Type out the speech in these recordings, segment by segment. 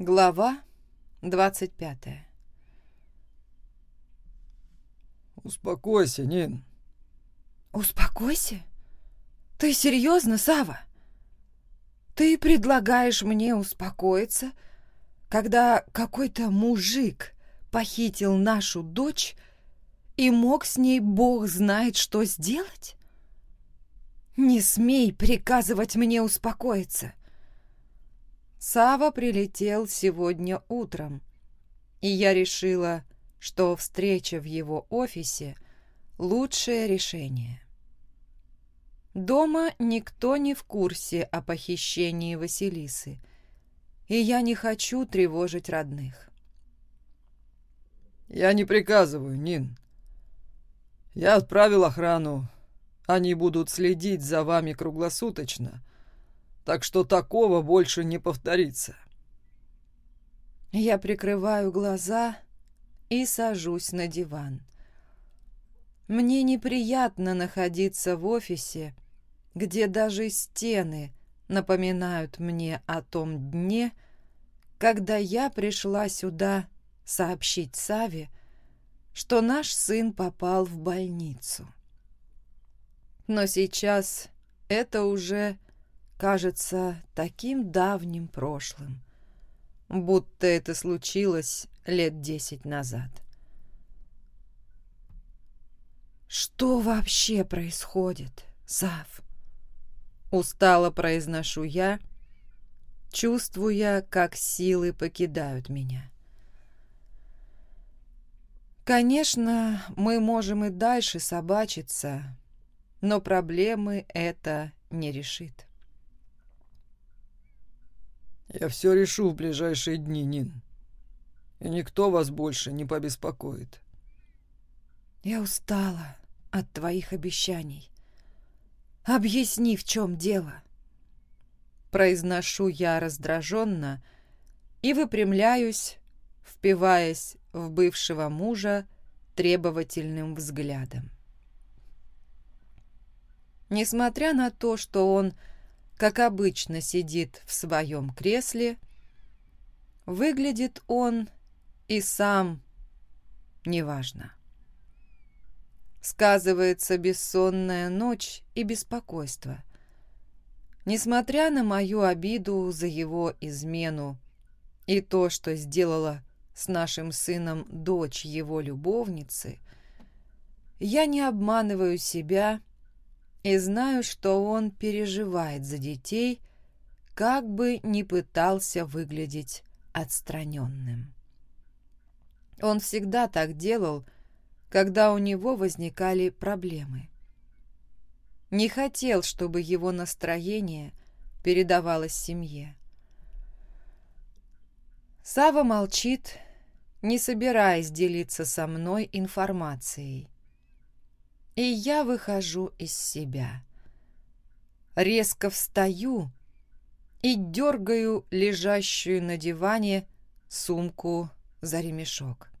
Глава 25 «Успокойся, Нин». «Успокойся? Ты серьезно, Сава? Ты предлагаешь мне успокоиться, когда какой-то мужик похитил нашу дочь и мог с ней бог знает что сделать? Не смей приказывать мне успокоиться. Сава прилетел сегодня утром, и я решила, что встреча в его офисе – лучшее решение. Дома никто не в курсе о похищении Василисы, и я не хочу тревожить родных. «Я не приказываю, Нин. Я отправил охрану. Они будут следить за вами круглосуточно, так что такого больше не повторится. Я прикрываю глаза и сажусь на диван. Мне неприятно находиться в офисе, где даже стены напоминают мне о том дне, когда я пришла сюда сообщить Саве, что наш сын попал в больницу. Но сейчас это уже кажется таким давним прошлым, будто это случилось лет десять назад. «Что вообще происходит, Сав?» Устало произношу я, чувствуя, как силы покидают меня. Конечно, мы можем и дальше собачиться, но проблемы это не решит. Я все решу в ближайшие дни, Нин. И никто вас больше не побеспокоит. Я устала от твоих обещаний. Объясни, в чем дело. Произношу я раздраженно и выпрямляюсь, впиваясь в бывшего мужа требовательным взглядом. Несмотря на то, что он как обычно, сидит в своем кресле. Выглядит он и сам неважно. Сказывается бессонная ночь и беспокойство. Несмотря на мою обиду за его измену и то, что сделала с нашим сыном дочь его любовницы, я не обманываю себя и знаю, что он переживает за детей, как бы ни пытался выглядеть отстраненным. Он всегда так делал, когда у него возникали проблемы. Не хотел, чтобы его настроение передавалось семье. Сава молчит, не собираясь делиться со мной информацией и я выхожу из себя. Резко встаю и дергаю лежащую на диване сумку за ремешок.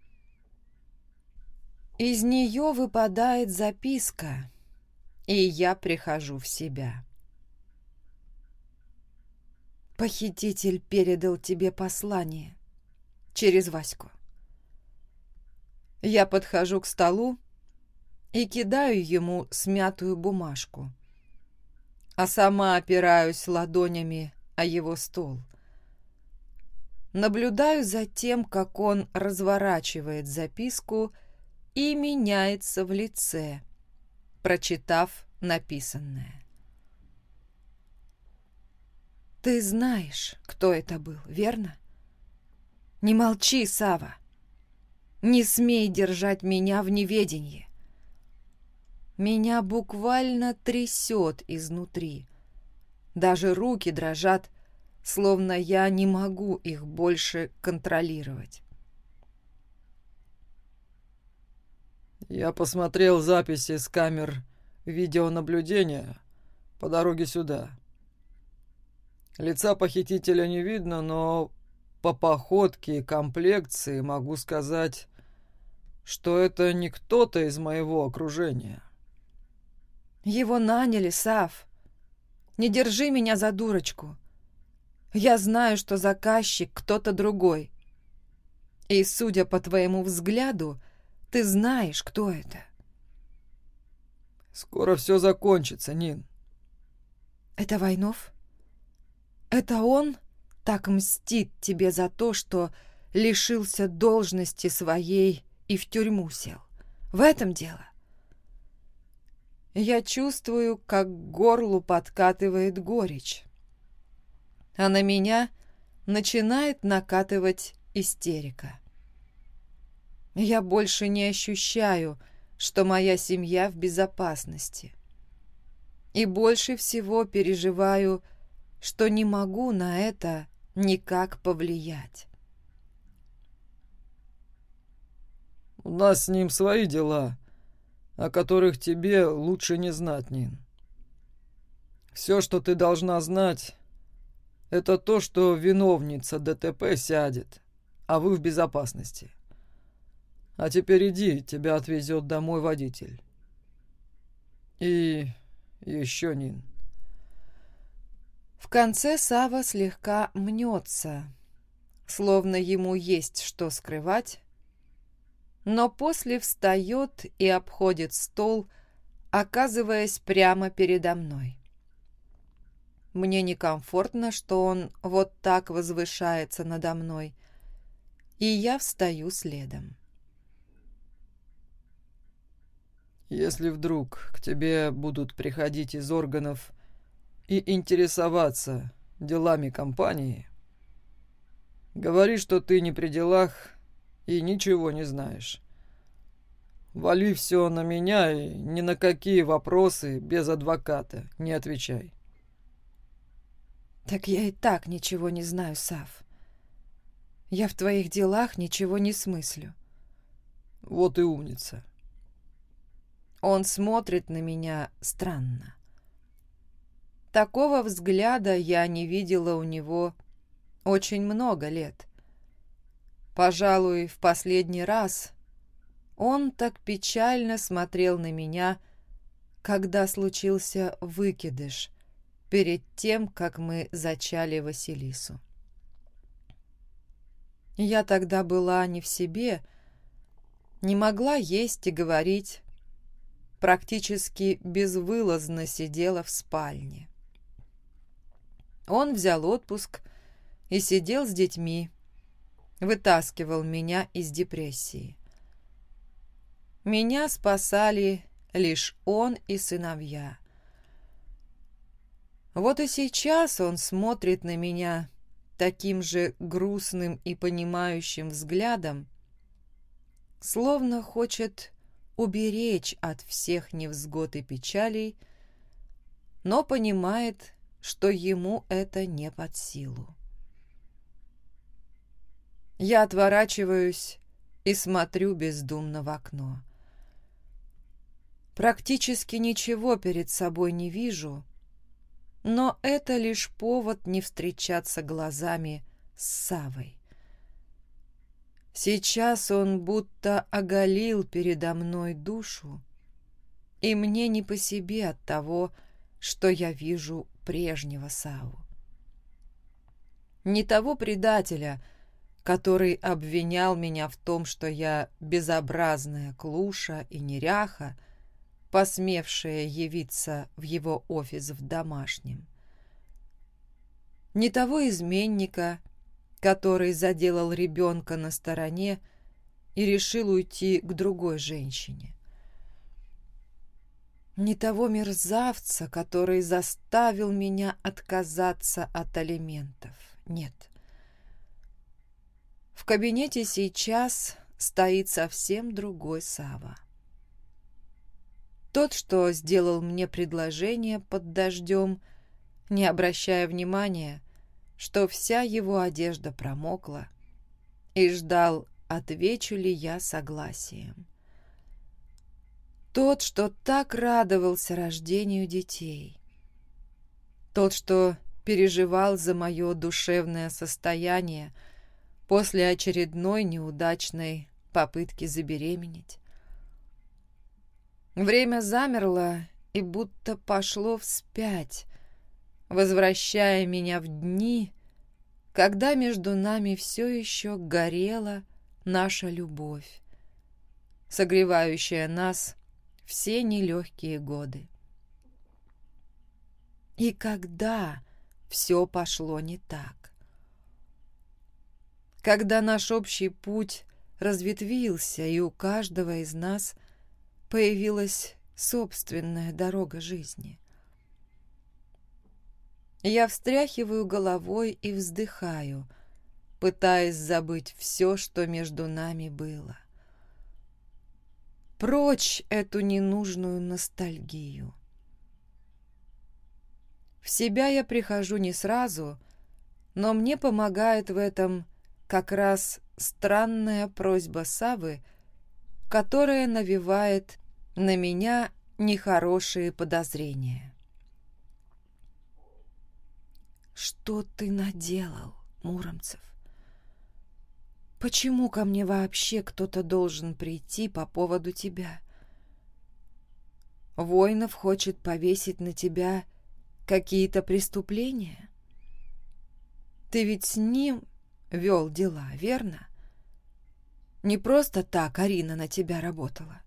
Из нее выпадает записка, и я прихожу в себя. Похититель передал тебе послание через Ваську. Я подхожу к столу и кидаю ему смятую бумажку, а сама опираюсь ладонями о его стол. Наблюдаю за тем, как он разворачивает записку и меняется в лице, прочитав написанное. «Ты знаешь, кто это был, верно? Не молчи, Сава. Не смей держать меня в неведении. Меня буквально трясет изнутри. Даже руки дрожат, словно я не могу их больше контролировать. Я посмотрел записи с камер видеонаблюдения по дороге сюда. Лица похитителя не видно, но по походке и комплекции могу сказать, что это не кто-то из моего окружения. Его наняли, Сав. Не держи меня за дурочку. Я знаю, что заказчик кто-то другой. И, судя по твоему взгляду, ты знаешь, кто это. Скоро все закончится, Нин. Это Войнов? Это он так мстит тебе за то, что лишился должности своей и в тюрьму сел? В этом дело? Я чувствую, как горлу подкатывает горечь. А на меня начинает накатывать истерика. Я больше не ощущаю, что моя семья в безопасности. И больше всего переживаю, что не могу на это никак повлиять. У нас с ним свои дела, о которых тебе лучше не знать, Нин. Все, что ты должна знать, это то, что виновница ДТП сядет, а вы в безопасности. А теперь иди, тебя отвезет домой водитель. И еще, Нин. В конце Сава слегка мнется, словно ему есть что скрывать, но после встает и обходит стол, оказываясь прямо передо мной. Мне некомфортно, что он вот так возвышается надо мной, и я встаю следом. Если вдруг к тебе будут приходить из органов и интересоваться делами компании, говори, что ты не при делах и ничего не знаешь. Вали все на меня и ни на какие вопросы без адвоката не отвечай. Так я и так ничего не знаю, Сав. Я в твоих делах ничего не смыслю. Вот и умница. Он смотрит на меня странно. Такого взгляда я не видела у него очень много лет. Пожалуй, в последний раз он так печально смотрел на меня, когда случился выкидыш перед тем, как мы зачали Василису. Я тогда была не в себе, не могла есть и говорить, практически безвылазно сидела в спальне. Он взял отпуск и сидел с детьми, вытаскивал меня из депрессии. Меня спасали лишь он и сыновья. Вот и сейчас он смотрит на меня таким же грустным и понимающим взглядом, словно хочет уберечь от всех невзгод и печалей, но понимает, что ему это не под силу. Я отворачиваюсь и смотрю бездумно в окно. Практически ничего перед собой не вижу, но это лишь повод не встречаться глазами с Савой. Сейчас он будто оголил передо мной душу, и мне не по себе от того, что я вижу прежнего Саву. Не того предателя, который обвинял меня в том, что я безобразная клуша и неряха, посмевшая явиться в его офис в домашнем. Не того изменника, который заделал ребенка на стороне и решил уйти к другой женщине. Не того мерзавца, который заставил меня отказаться от алиментов. Нет. В кабинете сейчас стоит совсем другой Сава. Тот, что сделал мне предложение под дождем, не обращая внимания, что вся его одежда промокла, и ждал, отвечу ли я согласием. Тот, что так радовался рождению детей. Тот, что переживал за мое душевное состояние, после очередной неудачной попытки забеременеть. Время замерло и будто пошло вспять, возвращая меня в дни, когда между нами все еще горела наша любовь, согревающая нас все нелегкие годы. И когда все пошло не так. Когда наш общий путь разветвился, и у каждого из нас появилась собственная дорога жизни. Я встряхиваю головой и вздыхаю, пытаясь забыть все, что между нами было. Прочь эту ненужную ностальгию. В себя я прихожу не сразу, но мне помогает в этом как раз странная просьба Савы, которая навевает на меня нехорошие подозрения. «Что ты наделал, Муромцев? Почему ко мне вообще кто-то должен прийти по поводу тебя? Воинов хочет повесить на тебя какие-то преступления? Ты ведь с ним вел дела, верно? Не просто так Арина на тебя работала.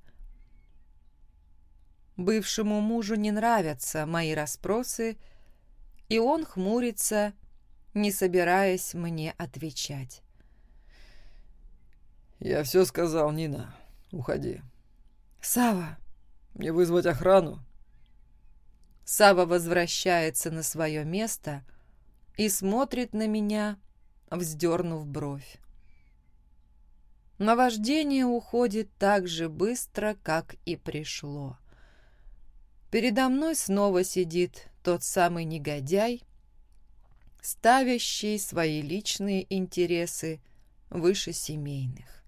Бывшему мужу не нравятся мои расспросы, и он хмурится, не собираясь мне отвечать. «Я все сказал, Нина. Уходи». «Сава!» «Мне вызвать охрану?» Сава возвращается на свое место и смотрит на меня, вздернув бровь. Наваждение уходит так же быстро, как и пришло. Передо мной снова сидит тот самый негодяй, ставящий свои личные интересы выше семейных.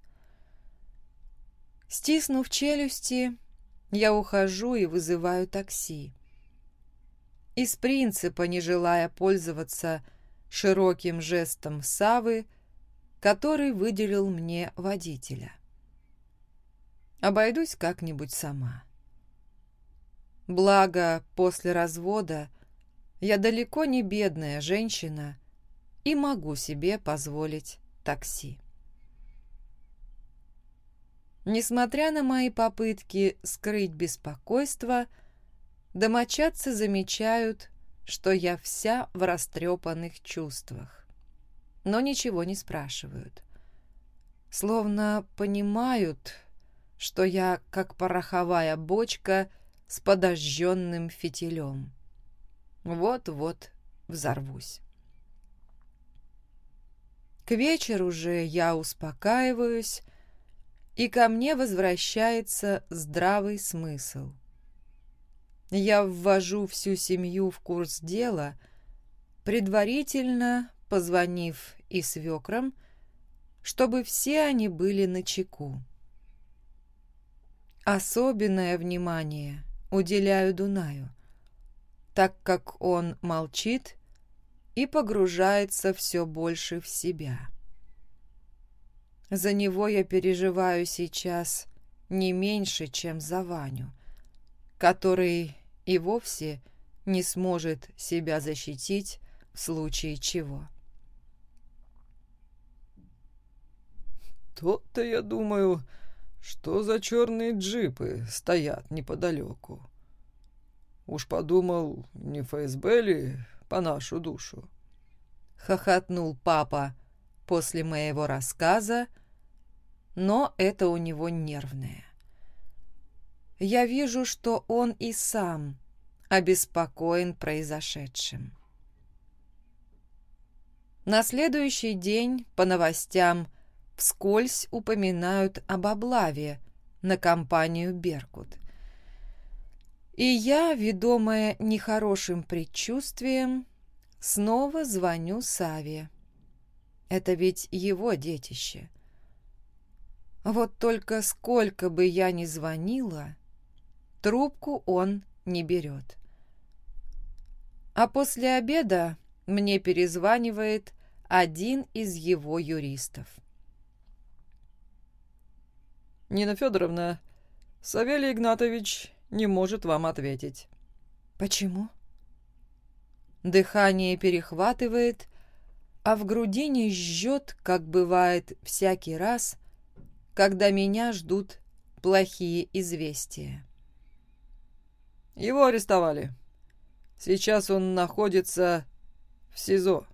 Стиснув челюсти, я ухожу и вызываю такси. Из принципа, не желая пользоваться широким жестом Савы, который выделил мне водителя. Обойдусь как-нибудь сама. Благо, после развода я далеко не бедная женщина и могу себе позволить такси. Несмотря на мои попытки скрыть беспокойство, домочадцы замечают, что я вся в растрепанных чувствах, но ничего не спрашивают. Словно понимают, что я, как пороховая бочка, — с подожженным фитилем. Вот-вот взорвусь. К вечеру же я успокаиваюсь, и ко мне возвращается здравый смысл. Я ввожу всю семью в курс дела, предварительно позвонив и свекрам, чтобы все они были на чеку. Особенное внимание уделяю Дунаю, так как он молчит и погружается все больше в себя. За него я переживаю сейчас не меньше, чем за Ваню, который и вовсе не сможет себя защитить в случае чего. «То-то, я думаю, что за черные джипы стоят неподалеку? Уж подумал, не ФСБ ли по нашу душу? Хохотнул папа после моего рассказа, но это у него нервное. Я вижу, что он и сам обеспокоен произошедшим. На следующий день по новостям – вскользь упоминают об облаве на компанию «Беркут». И я, ведомая нехорошим предчувствием, снова звоню Саве. Это ведь его детище. Вот только сколько бы я ни звонила, трубку он не берет. А после обеда мне перезванивает один из его юристов. «Нина Федоровна, Савелий Игнатович не может вам ответить». «Почему?» Дыхание перехватывает, а в грудине жжет, как бывает всякий раз, когда меня ждут плохие известия. Его арестовали. Сейчас он находится в СИЗО.